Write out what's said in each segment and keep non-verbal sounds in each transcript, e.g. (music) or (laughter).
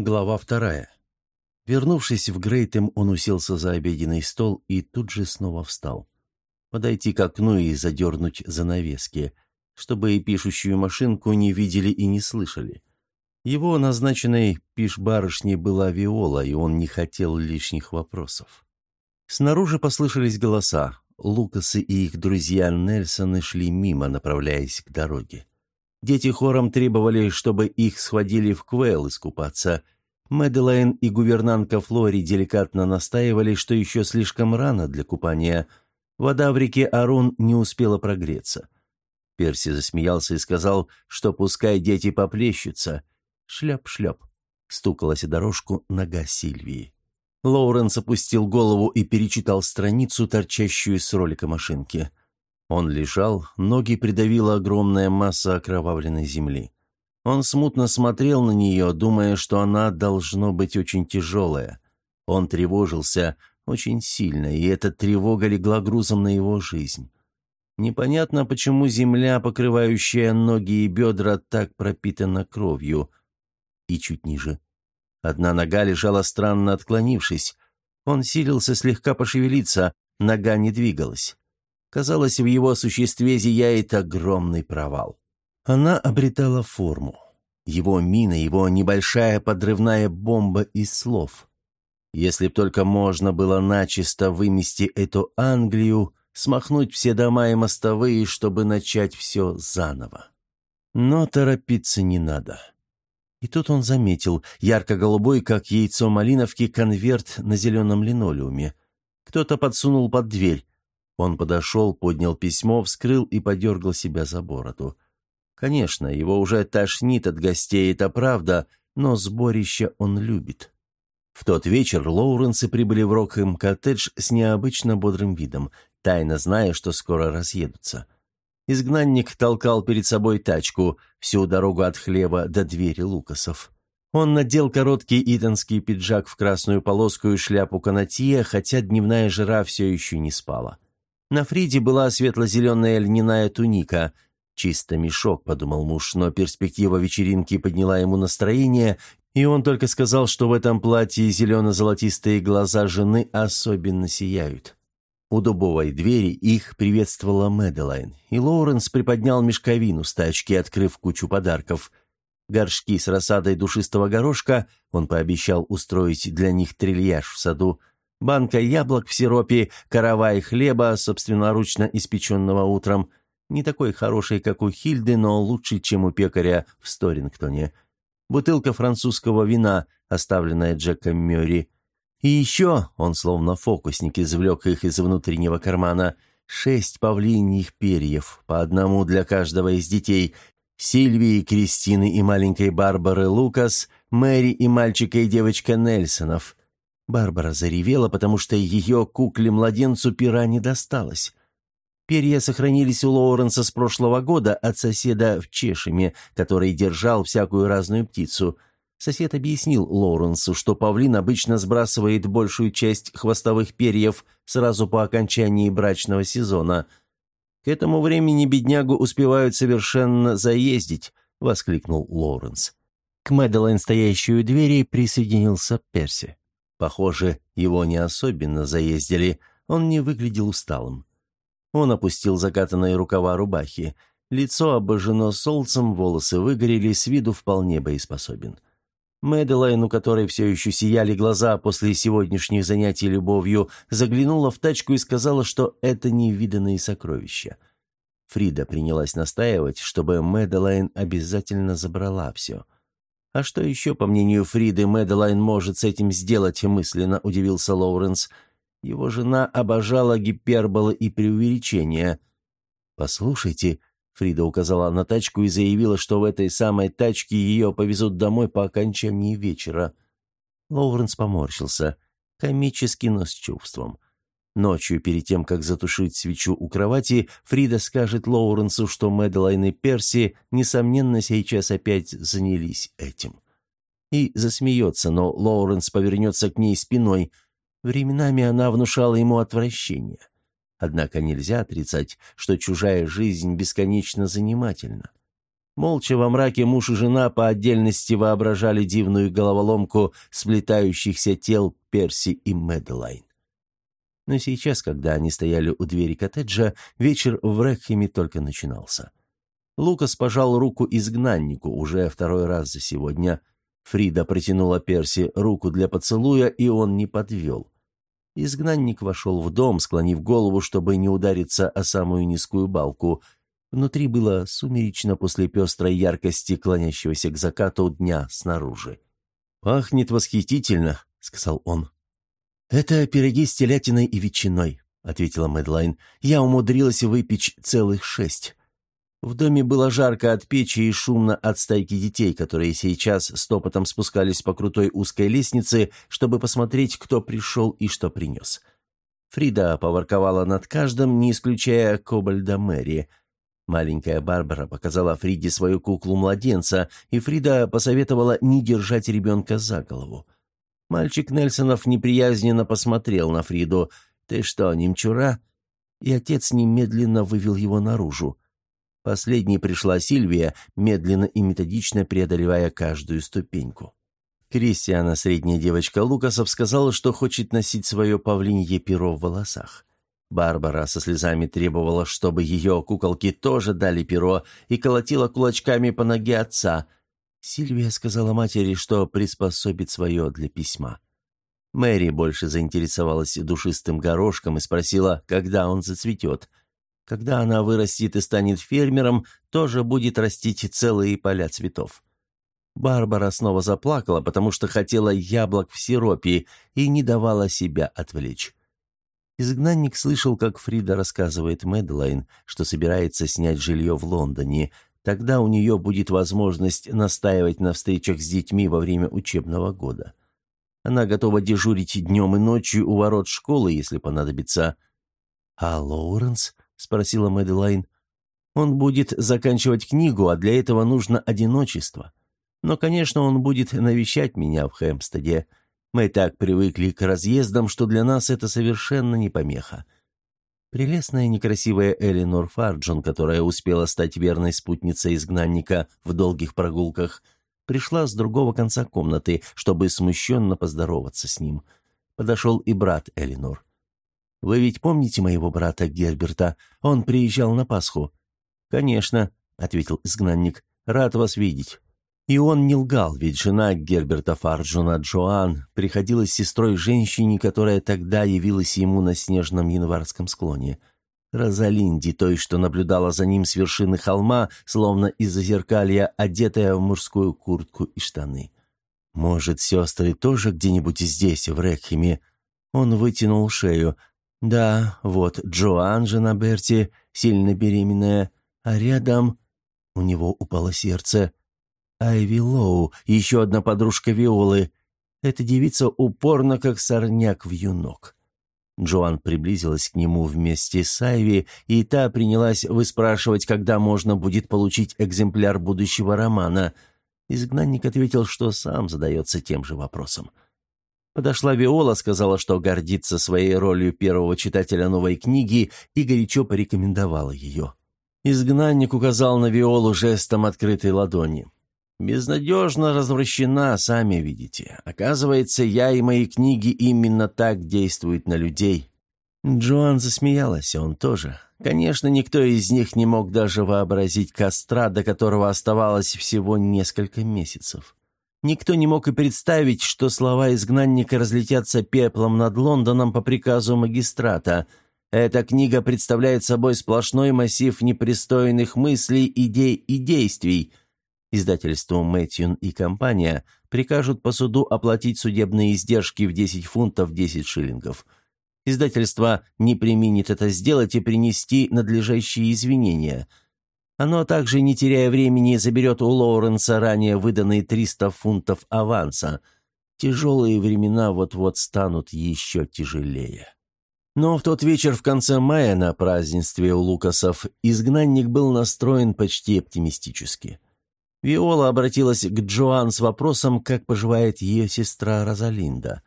Глава вторая. Вернувшись в Грейтем, он уселся за обеденный стол и тут же снова встал. Подойти к окну и задернуть занавески, чтобы и пишущую машинку не видели и не слышали. Его назначенной пиш-барышней была Виола, и он не хотел лишних вопросов. Снаружи послышались голоса. Лукасы и их друзья Нельсоны шли мимо, направляясь к дороге. Дети хором требовали, чтобы их схватили в Квейл искупаться. Мэдалайн и гувернантка Флори деликатно настаивали, что еще слишком рано для купания. Вода в реке Арун не успела прогреться. Перси засмеялся и сказал, что пускай дети поплещутся. Шляп-шляп. Стукалась дорожку нога Сильвии. Лоуренс опустил голову и перечитал страницу, торчащую с ролика машинки. Он лежал, ноги придавила огромная масса окровавленной земли. Он смутно смотрел на нее, думая, что она должно быть очень тяжелая. Он тревожился очень сильно, и эта тревога легла грузом на его жизнь. Непонятно, почему земля, покрывающая ноги и бедра, так пропитана кровью. И чуть ниже. Одна нога лежала странно отклонившись. Он силился слегка пошевелиться, нога не двигалась. Казалось, в его существе зияет огромный провал. Она обретала форму. Его мина, его небольшая подрывная бомба из слов. Если б только можно было начисто вымести эту Англию, смахнуть все дома и мостовые, чтобы начать все заново. Но торопиться не надо. И тут он заметил ярко-голубой, как яйцо малиновки, конверт на зеленом линолеуме. Кто-то подсунул под дверь. Он подошел, поднял письмо, вскрыл и подергал себя за бороду. Конечно, его уже тошнит от гостей, это правда, но сборище он любит. В тот вечер Лоуренсы прибыли в Рокхэм-коттедж с необычно бодрым видом, тайно зная, что скоро разъедутся. Изгнанник толкал перед собой тачку всю дорогу от хлеба до двери Лукасов. Он надел короткий итонский пиджак в красную полоску и шляпу канатье, хотя дневная жара все еще не спала. На Фриде была светло-зеленая льняная туника. «Чисто мешок», — подумал муж, но перспектива вечеринки подняла ему настроение, и он только сказал, что в этом платье зелено-золотистые глаза жены особенно сияют. У дубовой двери их приветствовала Мэдалайн, и Лоуренс приподнял мешковину с тачки, открыв кучу подарков. Горшки с рассадой душистого горошка, он пообещал устроить для них трильяж в саду, банка яблок в сиропе, каравай хлеба, собственноручно испеченного утром, не такой хороший, как у Хильды, но лучше, чем у пекаря в Сторингтоне, бутылка французского вина, оставленная Джеком Мюрри, и еще, он словно фокусник извлек их из внутреннего кармана, шесть павлиньих перьев, по одному для каждого из детей, Сильвии, Кристины и маленькой Барбары Лукас, Мэри и мальчика и девочка Нельсонов, Барбара заревела, потому что ее кукле-младенцу пера не досталось. Перья сохранились у Лоуренса с прошлого года от соседа в Чешеме, который держал всякую разную птицу. Сосед объяснил Лоуренсу, что павлин обычно сбрасывает большую часть хвостовых перьев сразу по окончании брачного сезона. «К этому времени беднягу успевают совершенно заездить», — воскликнул Лоуренс. К Мэдалайн, стоящей у двери, присоединился Перси. Похоже, его не особенно заездили, он не выглядел усталым. Он опустил закатанные рукава рубахи. Лицо обожжено солнцем, волосы выгорели, с виду вполне боеспособен. Мэдалайн, у которой все еще сияли глаза после сегодняшних занятий любовью, заглянула в тачку и сказала, что это невиданные сокровища. Фрида принялась настаивать, чтобы Мэдалайн обязательно забрала все — «А что еще, по мнению Фриды, Мэдалайн может с этим сделать?» – мысленно удивился Лоуренс. Его жена обожала гиперболы и преувеличения. «Послушайте», – Фрида указала на тачку и заявила, что в этой самой тачке ее повезут домой по окончании вечера. Лоуренс поморщился. Комически, но с чувством. Ночью, перед тем, как затушить свечу у кровати, Фрида скажет Лоуренсу, что Мэдалайн и Перси, несомненно, сейчас опять занялись этим. И засмеется, но Лоуренс повернется к ней спиной. Временами она внушала ему отвращение. Однако нельзя отрицать, что чужая жизнь бесконечно занимательна. Молча во мраке муж и жена по отдельности воображали дивную головоломку сплетающихся тел Перси и Мэдлайн. Но сейчас, когда они стояли у двери коттеджа, вечер в Рекхеме только начинался. Лукас пожал руку изгнаннику уже второй раз за сегодня. Фрида протянула Перси руку для поцелуя, и он не подвел. Изгнанник вошел в дом, склонив голову, чтобы не удариться о самую низкую балку – Внутри было сумеречно после пестрой яркости, клонящегося к закату дня снаружи. «Пахнет восхитительно», — сказал он. «Это пироги с телятиной и ветчиной», — ответила Мэдлайн. «Я умудрилась выпечь целых шесть». В доме было жарко от печи и шумно от стайки детей, которые сейчас стопотом спускались по крутой узкой лестнице, чтобы посмотреть, кто пришел и что принес. Фрида поворковала над каждым, не исключая Кобальда Мэри — Маленькая Барбара показала Фриде свою куклу-младенца, и Фрида посоветовала не держать ребенка за голову. Мальчик Нельсонов неприязненно посмотрел на Фриду. «Ты что, немчура?» И отец немедленно вывел его наружу. Последней пришла Сильвия, медленно и методично преодолевая каждую ступеньку. Кристиана, средняя девочка Лукасов, сказала, что хочет носить свое павлинье перо в волосах. Барбара со слезами требовала, чтобы ее куколки тоже дали перо, и колотила кулачками по ноге отца. Сильвия сказала матери, что приспособит свое для письма. Мэри больше заинтересовалась душистым горошком и спросила, когда он зацветет. Когда она вырастет и станет фермером, тоже будет растить целые поля цветов. Барбара снова заплакала, потому что хотела яблок в сиропе и не давала себя отвлечь. Изгнанник слышал, как Фрида рассказывает Мэдлайн, что собирается снять жилье в Лондоне. Тогда у нее будет возможность настаивать на встречах с детьми во время учебного года. Она готова дежурить днем и ночью у ворот школы, если понадобится. «А Лоуренс?» — спросила Мэдлайн. «Он будет заканчивать книгу, а для этого нужно одиночество. Но, конечно, он будет навещать меня в Хэмпстеде. Мы так привыкли к разъездам, что для нас это совершенно не помеха. Прелестная некрасивая Элинор Фарджон, которая успела стать верной спутницей изгнанника в долгих прогулках, пришла с другого конца комнаты, чтобы смущенно поздороваться с ним. Подошел и брат Элинор. «Вы ведь помните моего брата Герберта? Он приезжал на Пасху». «Конечно», — ответил изгнанник, — «рад вас видеть». И он не лгал, ведь жена Герберта Фарджуна Джоан приходилась сестрой женщине, которая тогда явилась ему на снежном январском склоне. Розалинди, той, что наблюдала за ним с вершины холма, словно из-за зеркалья, одетая в мужскую куртку и штаны. «Может, сестры тоже где-нибудь здесь, в Рекхеме?» Он вытянул шею. «Да, вот Джоан, жена Берти, сильно беременная, а рядом...» У него упало сердце. Айви Лоу, еще одна подружка Виолы. Эта девица упорно, как сорняк в юнок. Джоан приблизилась к нему вместе с Айви, и та принялась выспрашивать, когда можно будет получить экземпляр будущего романа. Изгнанник ответил, что сам задается тем же вопросом. Подошла Виола, сказала, что гордится своей ролью первого читателя новой книги и горячо порекомендовала ее. Изгнанник указал на Виолу жестом открытой ладони. Безнадежно развращена, сами видите. Оказывается, я и мои книги именно так действуют на людей». Джоан засмеялась, он тоже. Конечно, никто из них не мог даже вообразить костра, до которого оставалось всего несколько месяцев. Никто не мог и представить, что слова изгнанника разлетятся пеплом над Лондоном по приказу магистрата. Эта книга представляет собой сплошной массив непристойных мыслей, идей и действий – Издательству «Мэтьюн и компания» прикажут по суду оплатить судебные издержки в 10 фунтов 10 шиллингов. Издательство не применит это сделать и принести надлежащие извинения. Оно также, не теряя времени, заберет у Лоуренса ранее выданные 300 фунтов аванса. Тяжелые времена вот-вот станут еще тяжелее. Но в тот вечер в конце мая на празднестве у Лукасов изгнанник был настроен почти оптимистически. Виола обратилась к Джоан с вопросом, как поживает ее сестра Розалинда.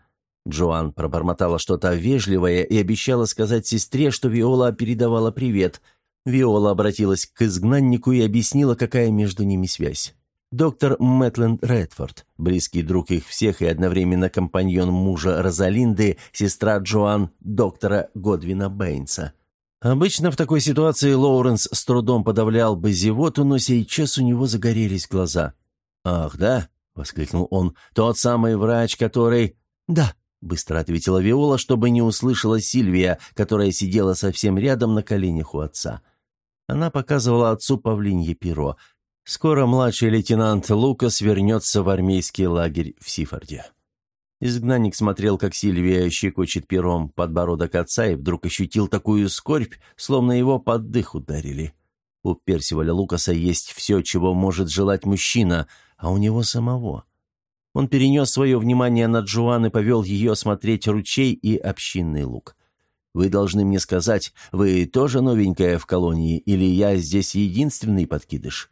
Джоан пробормотала что-то вежливое и обещала сказать сестре, что Виола передавала привет. Виола обратилась к изгнаннику и объяснила, какая между ними связь. Доктор Мэтленд Редфорд, близкий друг их всех и одновременно компаньон мужа Розалинды, сестра Джоан, доктора Годвина Бэйнса. Обычно в такой ситуации Лоуренс с трудом подавлял бы зевоту, но сейчас у него загорелись глаза. «Ах, да?» — воскликнул он. «Тот самый врач, который...» «Да», — быстро ответила Виола, чтобы не услышала Сильвия, которая сидела совсем рядом на коленях у отца. Она показывала отцу павлинье перо. Скоро младший лейтенант Лукас вернется в армейский лагерь в Сифорде. Изгнанник смотрел, как Сильвия щекочет пером подбородок отца, и вдруг ощутил такую скорбь, словно его под дых ударили. У Персиваля Лукаса есть все, чего может желать мужчина, а у него самого. Он перенес свое внимание на Джоан и повел ее смотреть ручей и общинный луг. Вы должны мне сказать, вы тоже новенькая в колонии, или я здесь единственный подкидыш?»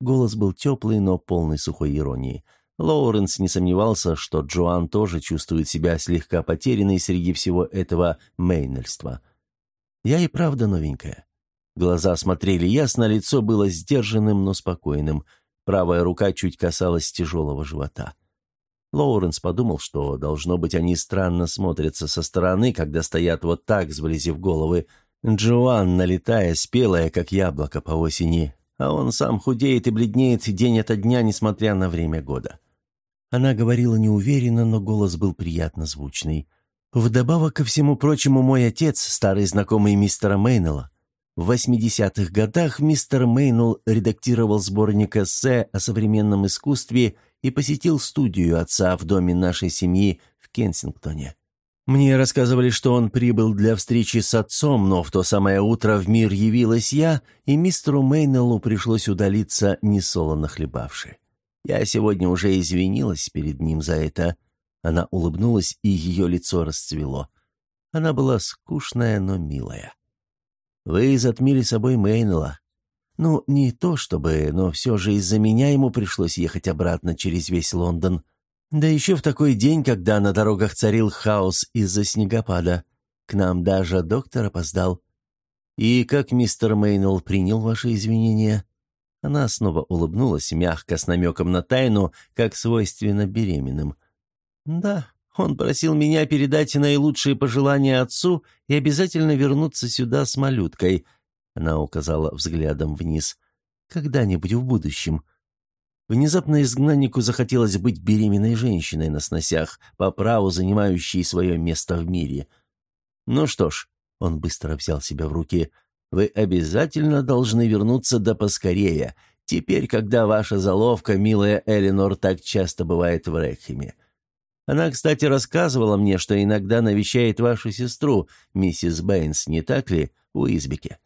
Голос был теплый, но полный сухой иронии. Лоуренс не сомневался, что Джоан тоже чувствует себя слегка потерянной среди всего этого мейнельства. «Я и правда новенькая». Глаза смотрели ясно, лицо было сдержанным, но спокойным. Правая рука чуть касалась тяжелого живота. Лоуренс подумал, что, должно быть, они странно смотрятся со стороны, когда стоят вот так, сблизив головы. Джоан, налетая, спелая, как яблоко по осени, а он сам худеет и бледнеет день ото дня, несмотря на время года. Она говорила неуверенно, но голос был приятно звучный. Вдобавок ко всему прочему, мой отец, старый знакомый мистера Мейнелла. В 80-х годах мистер Мейнелл редактировал сборник эссе о современном искусстве и посетил студию отца в доме нашей семьи в Кенсингтоне. Мне рассказывали, что он прибыл для встречи с отцом, но в то самое утро в мир явилась я, и мистеру Мейнеллу пришлось удалиться, несолоно хлебавши. Я сегодня уже извинилась перед ним за это. Она улыбнулась, и ее лицо расцвело. Она была скучная, но милая. «Вы затмили собой Мейнелла. Ну, не то чтобы, но все же из-за меня ему пришлось ехать обратно через весь Лондон. Да еще в такой день, когда на дорогах царил хаос из-за снегопада. К нам даже доктор опоздал. И как мистер Мейнелл принял ваши извинения?» Она снова улыбнулась, мягко, с намеком на тайну, как свойственно беременным. «Да, он просил меня передать наилучшие пожелания отцу и обязательно вернуться сюда с малюткой. Она указала взглядом вниз. «Когда-нибудь в будущем». Внезапно изгнаннику захотелось быть беременной женщиной на сносях, по праву занимающей свое место в мире. «Ну что ж», — он быстро взял себя в руки, — «вы обязательно должны вернуться да поскорее, теперь, когда ваша заловка, милая Эленор, так часто бывает в Рекхеме. Она, кстати, рассказывала мне, что иногда навещает вашу сестру, миссис Бэйнс, не так ли, в Уизбеке?»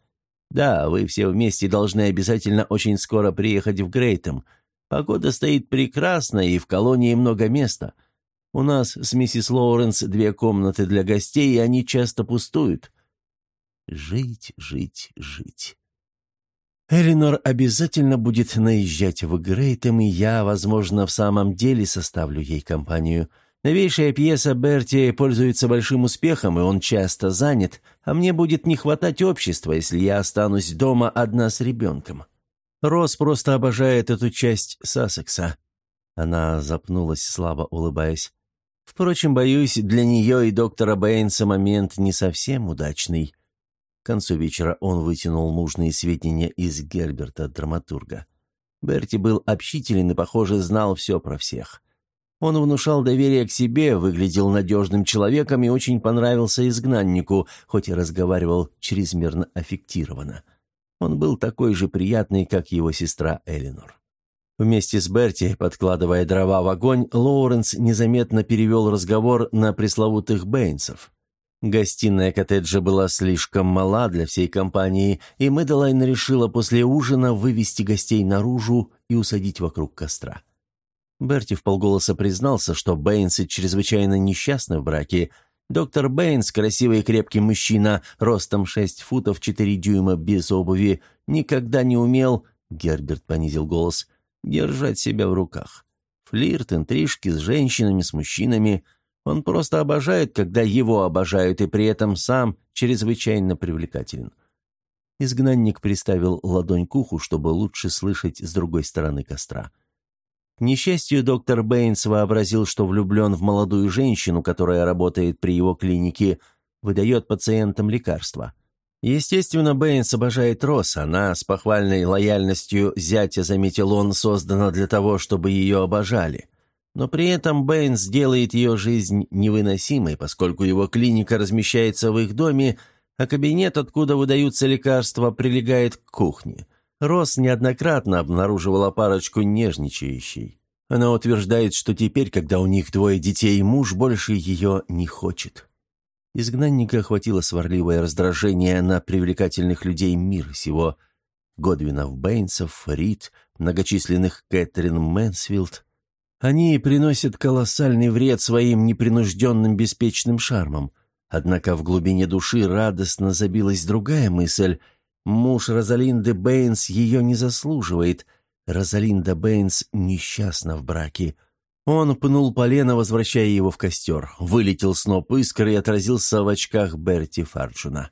Да, вы все вместе должны обязательно очень скоро приехать в Грейтем. Погода стоит прекрасно, и в колонии много места. У нас с миссис Лоуренс две комнаты для гостей, и они часто пустуют. Жить, жить, жить. Элинор обязательно будет наезжать в Грейтем, и я, возможно, в самом деле составлю ей компанию — Новейшая пьеса Берти пользуется большим успехом, и он часто занят, а мне будет не хватать общества, если я останусь дома одна с ребенком. Рос просто обожает эту часть Сассекса». Она запнулась, слабо улыбаясь. «Впрочем, боюсь, для нее и доктора Бэйнса момент не совсем удачный». К концу вечера он вытянул нужные сведения из Герберта, драматурга. Берти был общителен и, похоже, знал все про всех. Он внушал доверие к себе, выглядел надежным человеком и очень понравился изгнаннику, хоть и разговаривал чрезмерно аффектированно. Он был такой же приятный, как его сестра Элинор. Вместе с Берти, подкладывая дрова в огонь, Лоуренс незаметно перевел разговор на пресловутых Бэйнсов. Гостиная коттеджа была слишком мала для всей компании, и Мэдалайн решила после ужина вывести гостей наружу и усадить вокруг костра. Берти вполголоса признался, что Бэйнсы чрезвычайно несчастны в браке. Доктор Бэйнс, красивый и крепкий мужчина, ростом 6 футов 4 дюйма, без обуви, никогда не умел, Герберт понизил голос, держать себя в руках. Флирт, интрижки с женщинами, с мужчинами. Он просто обожает, когда его обожают, и при этом сам чрезвычайно привлекателен. Изгнанник приставил ладонь к уху, чтобы лучше слышать с другой стороны костра. К несчастью, доктор Бэйнс вообразил, что влюблен в молодую женщину, которая работает при его клинике, выдает пациентам лекарства. Естественно, Бэйнс обожает Роз, она с похвальной лояльностью зятя, заметил он, создана для того, чтобы ее обожали. Но при этом Бэйнс делает ее жизнь невыносимой, поскольку его клиника размещается в их доме, а кабинет, откуда выдаются лекарства, прилегает к кухне. Роз неоднократно обнаруживала парочку нежничающей. Она утверждает, что теперь, когда у них двое детей, муж больше ее не хочет. Изгнанника охватило сварливое раздражение на привлекательных людей мира сего. Годвинов Бэйнсов, Рид, многочисленных Кэтрин Мэнсфилд. Они приносят колоссальный вред своим непринужденным беспечным шармом. Однако в глубине души радостно забилась другая мысль. Муж Розалинды Бэйнс ее не заслуживает. Розалинда Бэйнс несчастна в браке. Он пнул полено, возвращая его в костер. Вылетел сноп искр и отразился в очках Берти Фарджуна.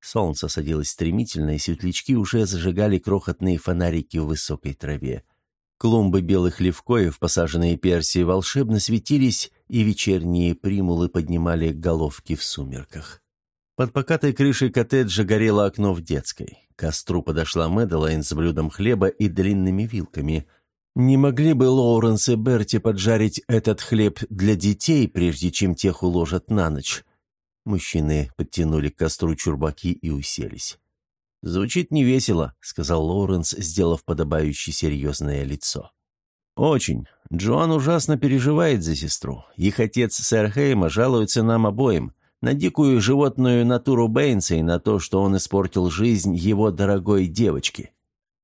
Солнце садилось стремительно, и светлячки уже зажигали крохотные фонарики в высокой траве. Клумбы белых левкоев, посаженные персии, волшебно светились, и вечерние примулы поднимали головки в сумерках. Под покатой крышей коттеджа горело окно в детской. К костру подошла Мэдалайн с блюдом хлеба и длинными вилками – не могли бы Лоуренс и Берти поджарить этот хлеб для детей, прежде чем тех уложат на ночь? Мужчины подтянули к костру чурбаки и уселись. «Звучит невесело», — сказал Лоуренс, сделав подобающее серьезное лицо. «Очень. Джоан ужасно переживает за сестру. Их отец, сэр Хейма, жалуется нам обоим. На дикую животную натуру Бэйнса и на то, что он испортил жизнь его дорогой девочки.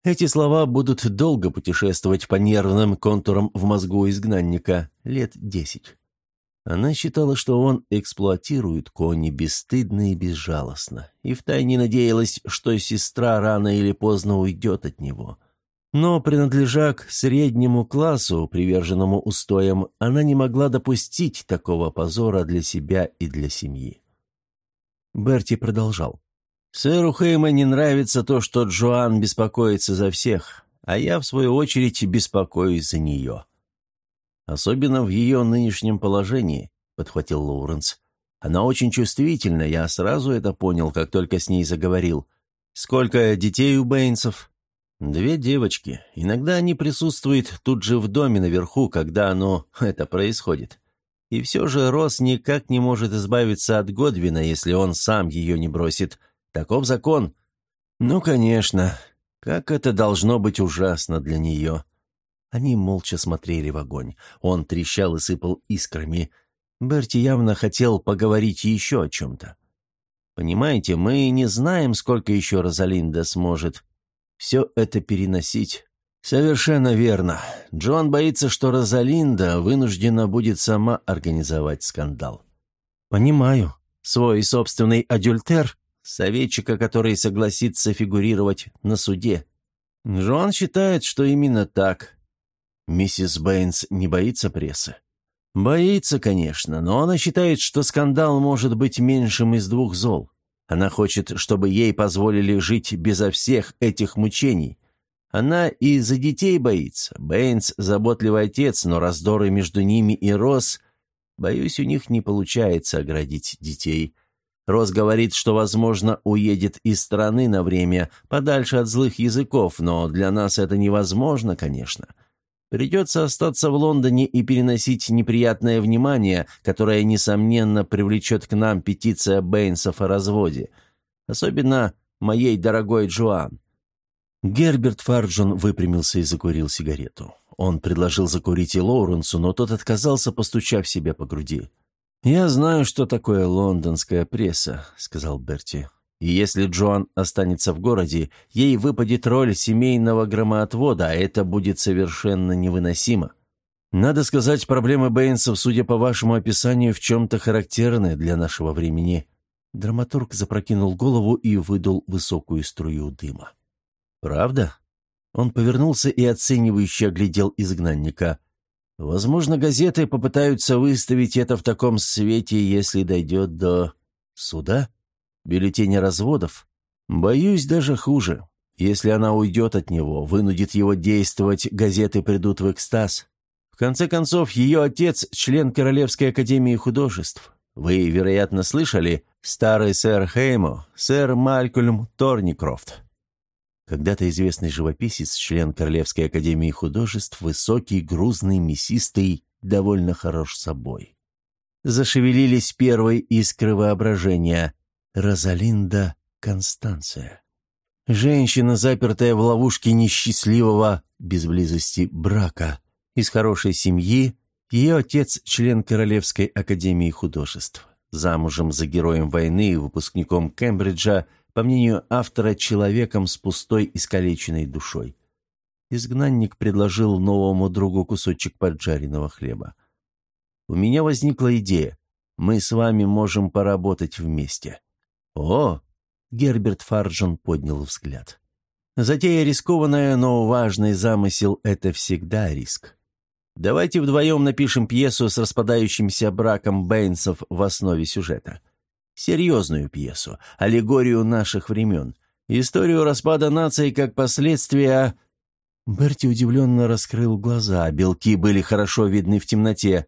Эти слова будут долго путешествовать по нервным контурам в мозгу изгнанника, лет десять. Она считала, что он эксплуатирует Кони бесстыдно и безжалостно, и втайне надеялась, что сестра рано или поздно уйдет от него. Но, принадлежа к среднему классу, приверженному устоям, она не могла допустить такого позора для себя и для семьи. Берти продолжал. Сэру Хейма не нравится то, что Джоан беспокоится за всех, а я, в свою очередь, беспокоюсь за нее. Особенно в ее нынешнем положении, — подхватил Лоуренс. Она очень чувствительна, я сразу это понял, как только с ней заговорил. Сколько детей у Бэйнсов? Две девочки. Иногда они присутствуют тут же в доме наверху, когда оно, (laughs) это происходит. И все же Рос никак не может избавиться от Годвина, если он сам ее не бросит — Таков закон. Ну, конечно. Как это должно быть ужасно для нее. Они молча смотрели в огонь. Он трещал и сыпал искрами. Берти явно хотел поговорить еще о чем-то. «Понимаете, мы не знаем, сколько еще Розалинда сможет все это переносить». «Совершенно верно. Джон боится, что Розалинда вынуждена будет сама организовать скандал». «Понимаю. Свой собственный адюльтер советчика, который согласится фигурировать на суде. Джон считает, что именно так. Миссис Бэйнс не боится прессы? Боится, конечно, но она считает, что скандал может быть меньшим из двух зол. Она хочет, чтобы ей позволили жить безо всех этих мучений. Она и за детей боится. Бэйнс – заботливый отец, но раздоры между ними и Росс... Боюсь, у них не получается оградить детей. Рос говорит, что, возможно, уедет из страны на время, подальше от злых языков, но для нас это невозможно, конечно. Придется остаться в Лондоне и переносить неприятное внимание, которое, несомненно, привлечет к нам петиция Бэйнсов о разводе. Особенно моей дорогой Джоан. Герберт Фарджон выпрямился и закурил сигарету. Он предложил закурить и Лоуренсу, но тот отказался, постучав себе по груди. «Я знаю, что такое лондонская пресса», — сказал Берти. «И если Джоан останется в городе, ей выпадет роль семейного громоотвода, а это будет совершенно невыносимо. Надо сказать, проблемы Бэйнсов, судя по вашему описанию, в чем-то характерны для нашего времени». Драматург запрокинул голову и выдул высокую струю дыма. «Правда?» Он повернулся и оценивающе оглядел изгнанника. Возможно, газеты попытаются выставить это в таком свете, если дойдет до... суда? Бюллетеня разводов? Боюсь, даже хуже. Если она уйдет от него, вынудит его действовать, газеты придут в экстаз. В конце концов, ее отец – член Королевской академии художеств. Вы, вероятно, слышали старый сэр Хеймо, сэр Малькольм Торникрофт. Когда-то известный живописец, член Королевской академии художеств, высокий, грузный, мясистый, довольно хорош собой. Зашевелились первые искры воображения. Розалинда Констанция. Женщина, запертая в ловушке несчастливого, без близости, брака, из хорошей семьи, ее отец – член Королевской академии художеств, замужем за героем войны и выпускником Кембриджа, по мнению автора, человеком с пустой искалеченной душой. Изгнанник предложил новому другу кусочек поджаренного хлеба. «У меня возникла идея. Мы с вами можем поработать вместе». «О!» — Герберт Фарджон поднял взгляд. «Затея рискованная, но важный замысел — это всегда риск. Давайте вдвоем напишем пьесу с распадающимся браком Бэйнсов в основе сюжета. Серьезную пьесу, аллегорию наших времен, историю распада нации как последствия...» Берти удивленно раскрыл глаза, белки были хорошо видны в темноте.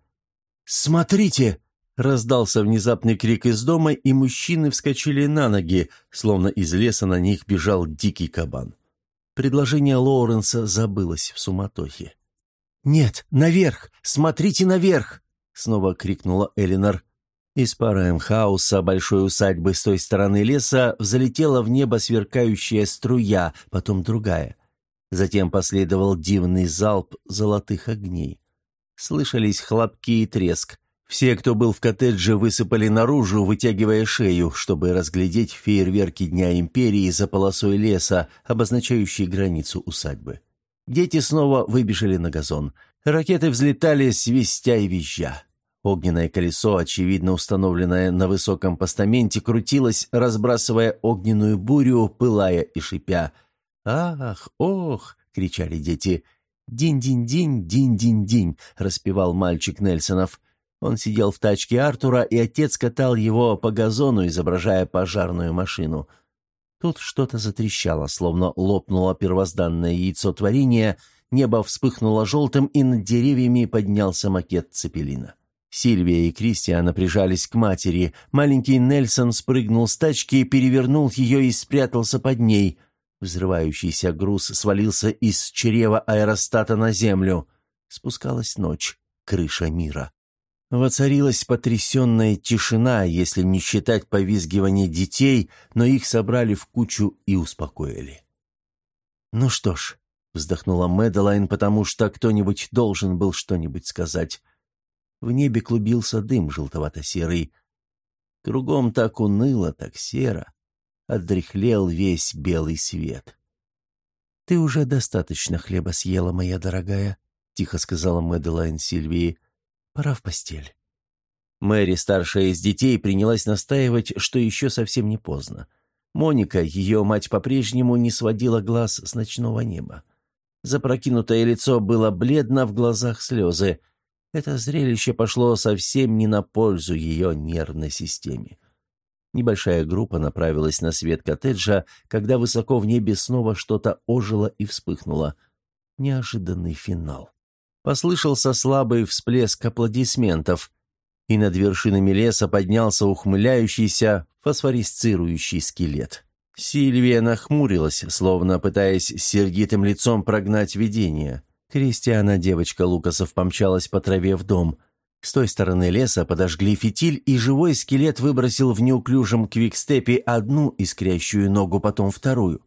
«Смотрите!» — раздался внезапный крик из дома, и мужчины вскочили на ноги, словно из леса на них бежал дикий кабан. Предложение Лоуренса забылось в суматохе. «Нет, наверх! Смотрите наверх!» — снова крикнула Элинор. Из пара Эмхауса, большой усадьбы с той стороны леса, взлетела в небо сверкающая струя, потом другая. Затем последовал дивный залп золотых огней. Слышались хлопки и треск. Все, кто был в коттедже, высыпали наружу, вытягивая шею, чтобы разглядеть фейерверки Дня Империи за полосой леса, обозначающей границу усадьбы. Дети снова выбежали на газон. Ракеты взлетали, свистя и визжа. Огненное колесо, очевидно установленное на высоком постаменте, крутилось, разбрасывая огненную бурю, пылая и шипя. «Ах, ох!» — кричали дети. «Динь-динь-динь, динь-динь-динь!» — распевал мальчик Нельсонов. Он сидел в тачке Артура, и отец катал его по газону, изображая пожарную машину — Тут что-то затрещало, словно лопнуло первозданное яйцо творения, небо вспыхнуло желтым, и над деревьями поднялся макет Цепелина. Сильвия и Кристиана прижались к матери. Маленький Нельсон спрыгнул с тачки, перевернул ее и спрятался под ней. Взрывающийся груз свалился из чрева аэростата на землю. Спускалась ночь, крыша мира. Воцарилась потрясенная тишина, если не считать повизгивания детей, но их собрали в кучу и успокоили. «Ну что ж», — вздохнула Мэдалайн, потому что кто-нибудь должен был что-нибудь сказать. В небе клубился дым желтовато-серый. Кругом так уныло, так серо. Отдряхлел весь белый свет. «Ты уже достаточно хлеба съела, моя дорогая», — тихо сказала Мэдалайн Сильвии. Пора в постель». Мэри, старшая из детей, принялась настаивать, что еще совсем не поздно. Моника, ее мать, по-прежнему не сводила глаз с ночного неба. Запрокинутое лицо было бледно, в глазах слезы. Это зрелище пошло совсем не на пользу ее нервной системе. Небольшая группа направилась на свет коттеджа, когда высоко в небе снова что-то ожило и вспыхнуло. Неожиданный финал. Послышался слабый всплеск аплодисментов, и над вершинами леса поднялся ухмыляющийся, фосфорисцирующий скелет. Сильвия нахмурилась, словно пытаясь сердитым лицом прогнать видение. Кристиана, девочка Лукасов, помчалась по траве в дом. С той стороны леса подожгли фитиль, и живой скелет выбросил в неуклюжем квикстепе одну искрящую ногу, потом вторую.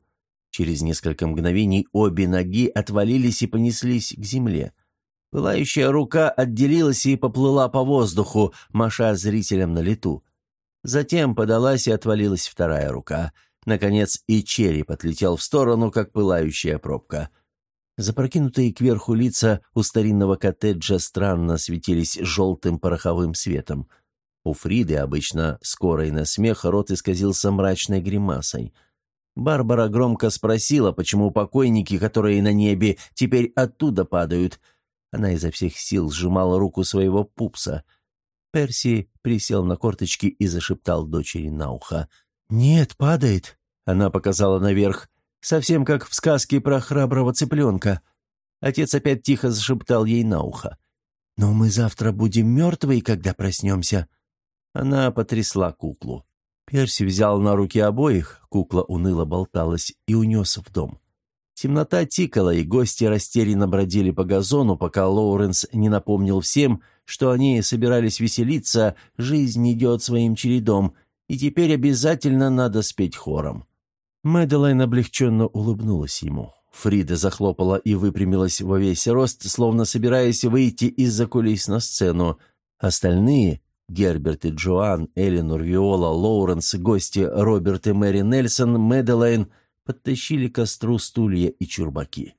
Через несколько мгновений обе ноги отвалились и понеслись к земле. Пылающая рука отделилась и поплыла по воздуху, маша зрителям на лету. Затем подалась и отвалилась вторая рука. Наконец и череп отлетел в сторону, как пылающая пробка. Запрокинутые кверху лица у старинного коттеджа странно светились желтым пороховым светом. У Фриды, обычно скорой на смех, рот исказился мрачной гримасой. Барбара громко спросила, почему покойники, которые на небе, теперь оттуда падают — она изо всех сил сжимала руку своего пупса. Перси присел на корточки и зашептал дочери на ухо. «Нет, падает. Она показала наверх, совсем как в сказке про храброго цыпленка. Отец опять тихо зашептал ей на ухо. «Но мы завтра будем мертвы, когда проснемся». Она потрясла куклу. Перси взял на руки обоих, кукла уныло болталась, и унес в дом. Темнота тикала, и гости растерянно бродили по газону, пока Лоуренс не напомнил всем, что они собирались веселиться, жизнь идет своим чередом, и теперь обязательно надо спеть хором. Мэдалайн облегченно улыбнулась ему. Фрида захлопала и выпрямилась во весь рост, словно собираясь выйти из-за кулис на сцену. Остальные — Герберт и Джоан, Эленор, Виола, Лоуренс, гости Роберт и Мэри Нельсон, Мэдалайн — подтащили к костру стулья и чурбаки.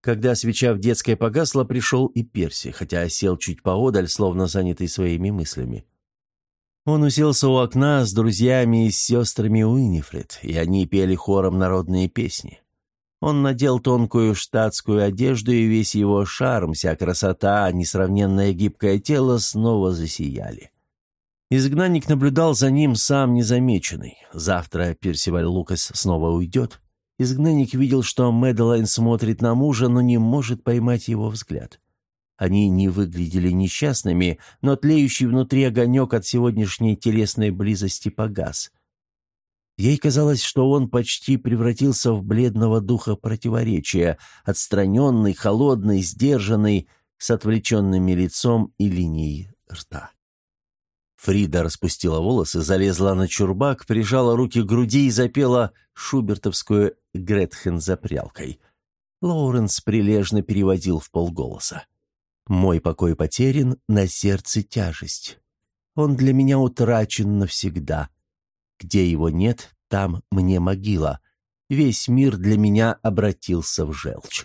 Когда свеча в детской погасла, пришел и Перси, хотя сел чуть поодаль, словно занятый своими мыслями. Он уселся у окна с друзьями и с сестрами Уинифред, и они пели хором народные песни. Он надел тонкую штатскую одежду, и весь его шарм, вся красота, несравненное гибкое тело снова засияли. Изгнанник наблюдал за ним сам незамеченный. Завтра Персиваль Лукас снова уйдет. Изгнанник видел, что Мэдалайн смотрит на мужа, но не может поймать его взгляд. Они не выглядели несчастными, но тлеющий внутри огонек от сегодняшней телесной близости погас — Ей казалось, что он почти превратился в бледного духа противоречия, отстраненный, холодный, сдержанный, с отвлеченными лицом и линией рта. Фрида распустила волосы, залезла на чурбак, прижала руки к груди и запела шубертовскую «Гретхен за прялкой». Лоуренс прилежно переводил в полголоса. «Мой покой потерян, на сердце тяжесть. Он для меня утрачен навсегда. Где его нет, там мне могила. Весь мир для меня обратился в желчь.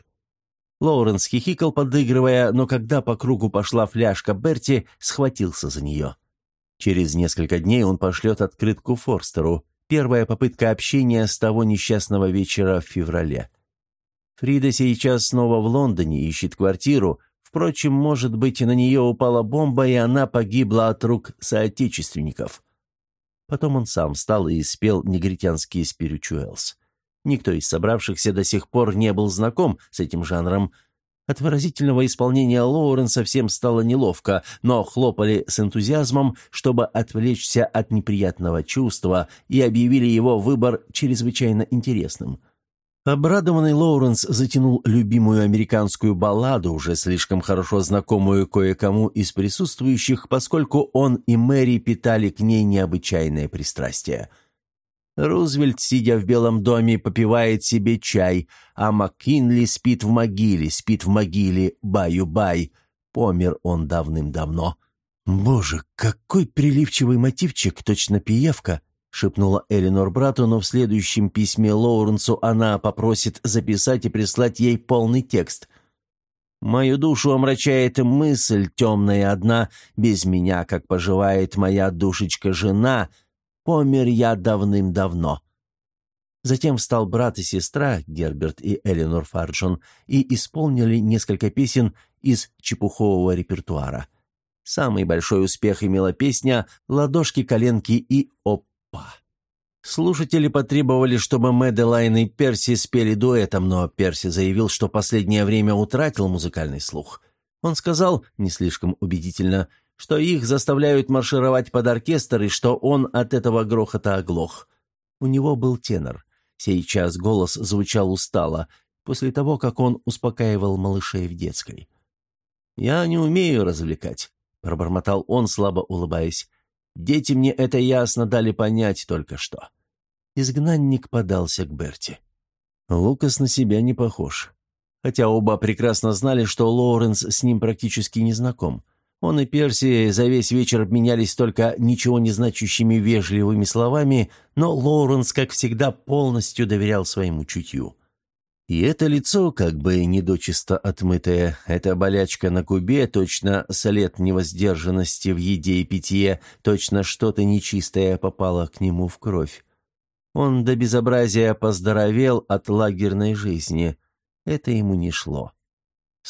Лоуренс хихикал, подыгрывая, но когда по кругу пошла фляжка Берти, схватился за нее. Через несколько дней он пошлет открытку Форстеру. Первая попытка общения с того несчастного вечера в феврале. Фрида сейчас снова в Лондоне, ищет квартиру. Впрочем, может быть, на нее упала бомба, и она погибла от рук соотечественников. Потом он сам встал и спел негритянский спиричуэлс. Никто из собравшихся до сих пор не был знаком с этим жанром. От выразительного исполнения Лоуренса всем стало неловко, но хлопали с энтузиазмом, чтобы отвлечься от неприятного чувства, и объявили его выбор чрезвычайно интересным. Обрадованный Лоуренс затянул любимую американскую балладу, уже слишком хорошо знакомую кое-кому из присутствующих, поскольку он и Мэри питали к ней необычайное пристрастие. Рузвельт, сидя в Белом доме, попивает себе чай, а МакКинли спит в могиле, спит в могиле, баю-бай. Помер он давным-давно. Боже, какой приливчивый мотивчик, точно пиявка. — шепнула Элинор брату, но в следующем письме Лоуренсу она попросит записать и прислать ей полный текст. «Мою душу омрачает мысль темная одна, без меня, как поживает моя душечка-жена, помер я давным-давно». Затем встал брат и сестра, Герберт и Эленор Фарджон, и исполнили несколько песен из чепухового репертуара. Самый большой успех имела песня «Ладошки, коленки и оп Па. Слушатели потребовали, чтобы Мэдалайн и Перси спели дуэтом, но Перси заявил, что последнее время утратил музыкальный слух. Он сказал, не слишком убедительно, что их заставляют маршировать под оркестр и что он от этого грохота оглох. У него был тенор. Сейчас голос звучал устало, после того, как он успокаивал малышей в детской. «Я не умею развлекать», — пробормотал он, слабо улыбаясь. Дети мне это ясно дали понять только что. Изгнанник подался к Берти. Лукас на себя не похож. Хотя оба прекрасно знали, что Лоуренс с ним практически не знаком. Он и Перси за весь вечер обменялись только ничего не значащими вежливыми словами, но Лоуренс, как всегда, полностью доверял своему чутью. И это лицо, как бы недочисто отмытое, эта болячка на губе, точно след невоздержанности в еде и питье, точно что-то нечистое попало к нему в кровь. Он до безобразия поздоровел от лагерной жизни. Это ему не шло.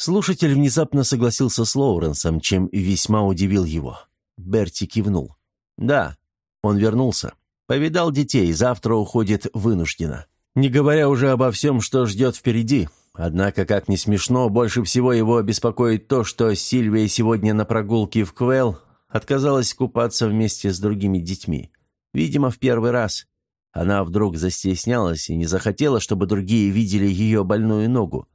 Слушатель внезапно согласился с Лоуренсом, чем весьма удивил его. Берти кивнул. «Да, он вернулся. Повидал детей, завтра уходит вынужденно. Не говоря уже обо всем, что ждет впереди. Однако, как ни смешно, больше всего его беспокоит то, что Сильвия сегодня на прогулке в Квелл отказалась купаться вместе с другими детьми. Видимо, в первый раз. Она вдруг застеснялась и не захотела, чтобы другие видели ее больную ногу.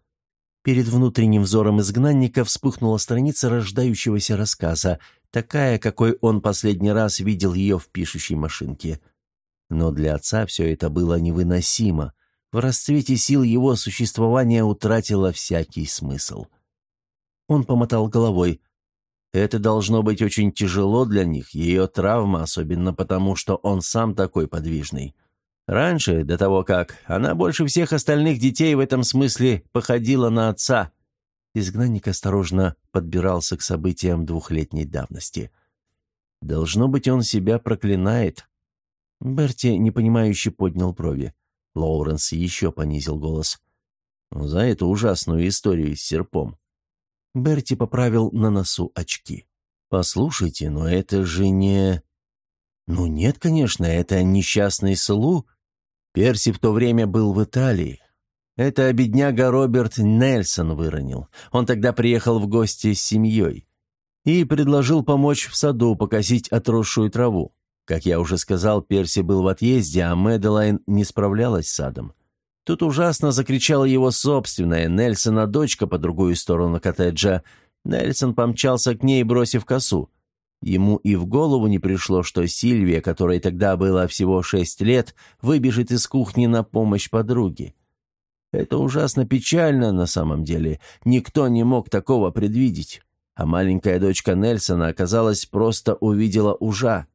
Перед внутренним взором изгнанника вспыхнула страница рождающегося рассказа, такая, какой он последний раз видел ее в пишущей машинке. Но для отца все это было невыносимо. В расцвете сил его существование утратило всякий смысл. Он помотал головой. Это должно быть очень тяжело для них, ее травма, особенно потому, что он сам такой подвижный. Раньше, до того как, она больше всех остальных детей в этом смысле походила на отца. Изгнанник осторожно подбирался к событиям двухлетней давности. Должно быть, он себя проклинает. Берти, непонимающе, поднял брови. Лоуренс еще понизил голос. За эту ужасную историю с серпом. Берти поправил на носу очки. «Послушайте, но это же не...» «Ну нет, конечно, это несчастный Слу, Перси в то время был в Италии. Это бедняга Роберт Нельсон выронил. Он тогда приехал в гости с семьей. И предложил помочь в саду покосить отросшую траву. Как я уже сказал, Перси был в отъезде, а Мэдалайн не справлялась с садом. Тут ужасно закричала его собственная Нельсона дочка по другую сторону коттеджа. Нельсон помчался к ней, бросив косу. Ему и в голову не пришло, что Сильвия, которой тогда было всего шесть лет, выбежит из кухни на помощь подруге. Это ужасно печально на самом деле. Никто не мог такого предвидеть. А маленькая дочка Нельсона, оказалось, просто увидела ужа.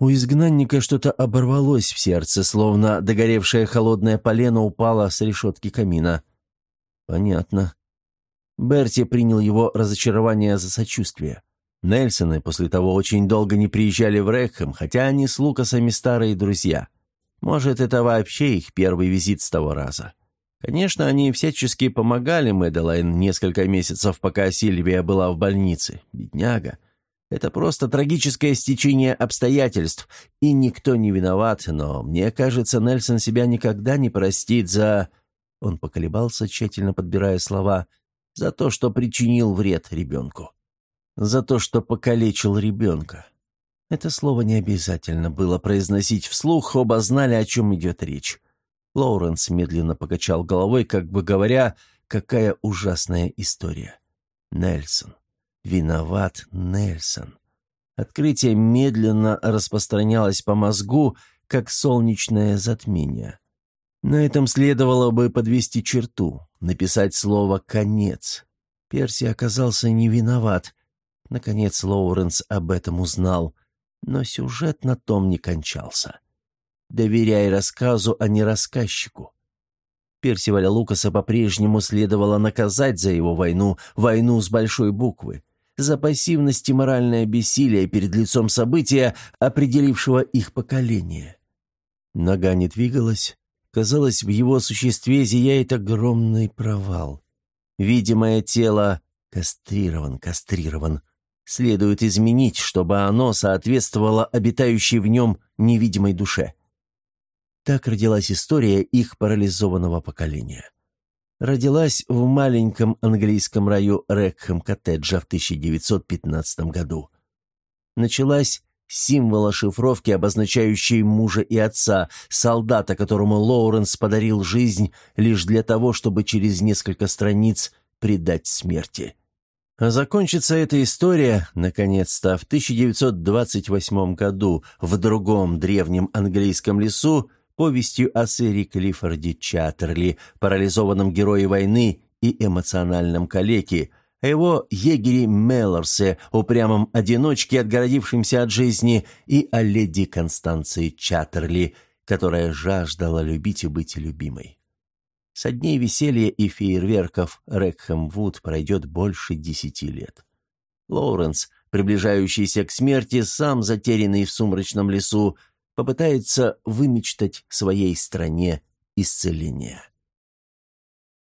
У изгнанника что-то оборвалось в сердце, словно догоревшее холодное полено упало с решетки камина. Понятно. Берти принял его разочарование за сочувствие. Нельсоны после того очень долго не приезжали в Рэкхэм, хотя они с Лукасами старые друзья. Может, это вообще их первый визит с того раза. Конечно, они всячески помогали Мэдалайн несколько месяцев, пока Сильвия была в больнице. Бедняга. Это просто трагическое стечение обстоятельств, и никто не виноват, но мне кажется, Нельсон себя никогда не простит за... Он поколебался, тщательно подбирая слова, за то, что причинил вред ребенку за то, что покалечил ребенка. Это слово не обязательно было произносить вслух, оба знали, о чем идет речь. Лоуренс медленно покачал головой, как бы говоря, какая ужасная история. Нельсон. Виноват Нельсон. Открытие медленно распространялось по мозгу, как солнечное затмение. На этом следовало бы подвести черту, написать слово «конец». Перси оказался не виноват, Наконец Лоуренс об этом узнал, но сюжет на том не кончался. Доверяй рассказу, а не рассказчику. Персиваля Лукаса по-прежнему следовало наказать за его войну, войну с большой буквы, за пассивность и моральное бессилие перед лицом события, определившего их поколение. Нога не двигалась. Казалось, в его существе зияет огромный провал. Видимое тело кастрирован, кастрирован следует изменить, чтобы оно соответствовало обитающей в нем невидимой душе. Так родилась история их парализованного поколения. Родилась в маленьком английском раю Рекхэм-коттеджа в 1915 году. Началась символа шифровки, обозначающей мужа и отца, солдата, которому Лоуренс подарил жизнь лишь для того, чтобы через несколько страниц предать смерти. А закончится эта история, наконец-то, в 1928 году в другом древнем английском лесу повестью о сэре Клиффорде Чаттерли, парализованном герое войны и эмоциональном калеке, о его егере Меллорсе, упрямом одиночке, отгородившемся от жизни, и о леди Констанции Чаттерли, которая жаждала любить и быть любимой. Со дней веселья и фейерверков Рекхэм-Вуд пройдет больше десяти лет. Лоуренс, приближающийся к смерти, сам затерянный в сумрачном лесу, попытается вымечтать своей стране исцеление.